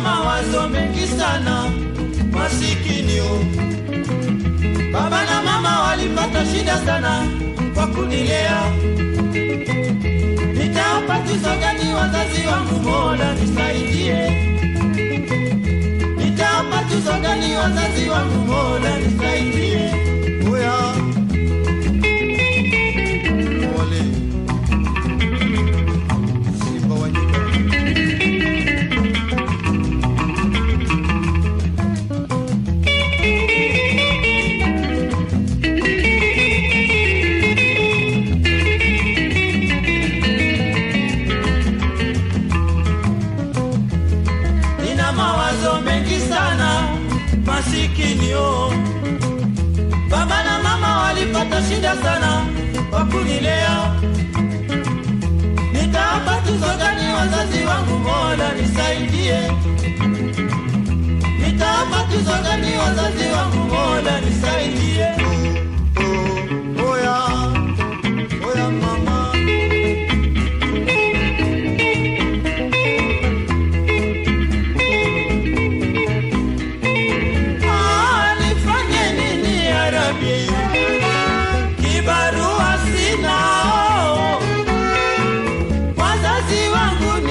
mawazo mengi sana, masikini. Baba na mama walipata shida sana kwa kunilea. Nitawapatizo gani wazazi wangu Mola? Masikini oh. Baba na mama walipata shida sana kwa niambie kibarua sinao. Wazazi wangu